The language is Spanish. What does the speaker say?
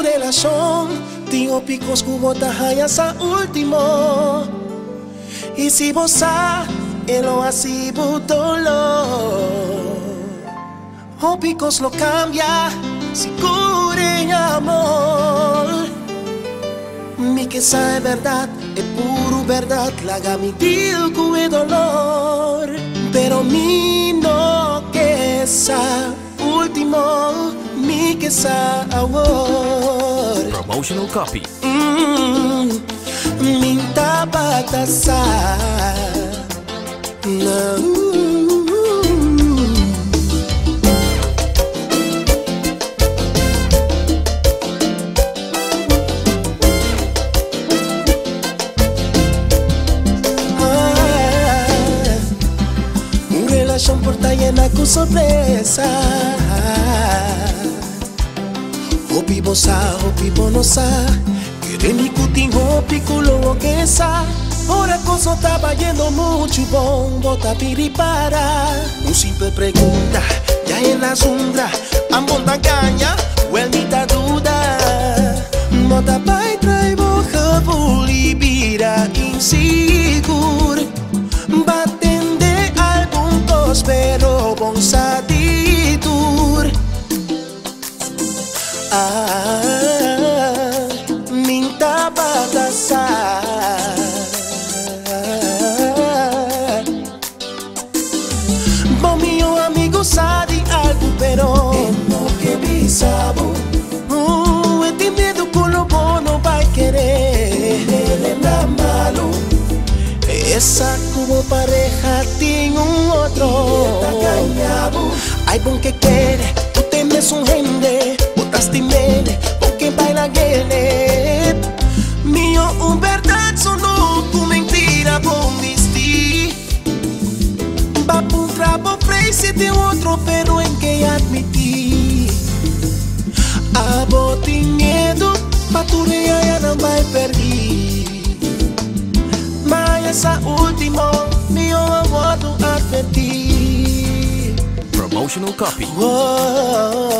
Tengo relación, tengo picos cubota sa último. Y si vos a, lo así dolor. O picos lo cambia, si cure amor. Mi que sabe verdad, es puro verdad, la mi dil dolor. Pero mi no que sa último mi que sa. Promotional copy. Mm, minta batasa. No. llena con sorpresa. Hopi bosa, hopi bonosa, quiere mi cutín, hopi culo que esa. Ahora cosa estaba yendo mucho bon, bota piripara. Un simple pregunta, ya en la sombra, ambonda caña, huelmita duda. Bota pai trae boja, bulibira, inseguro. pero bon bom meu amigo sabe algo pero no que bisabo uh, este medo con lo bono vai querer lembra malo esa como pareja tiene un otro. Hay bon que quiere, tú tienes un gente, Ay, si outro otro em en que admitir. Abotinhedo, paturinha já não vai perder. Mas essa última, meu amor, advertir. Promotional copy. Oh, oh, oh.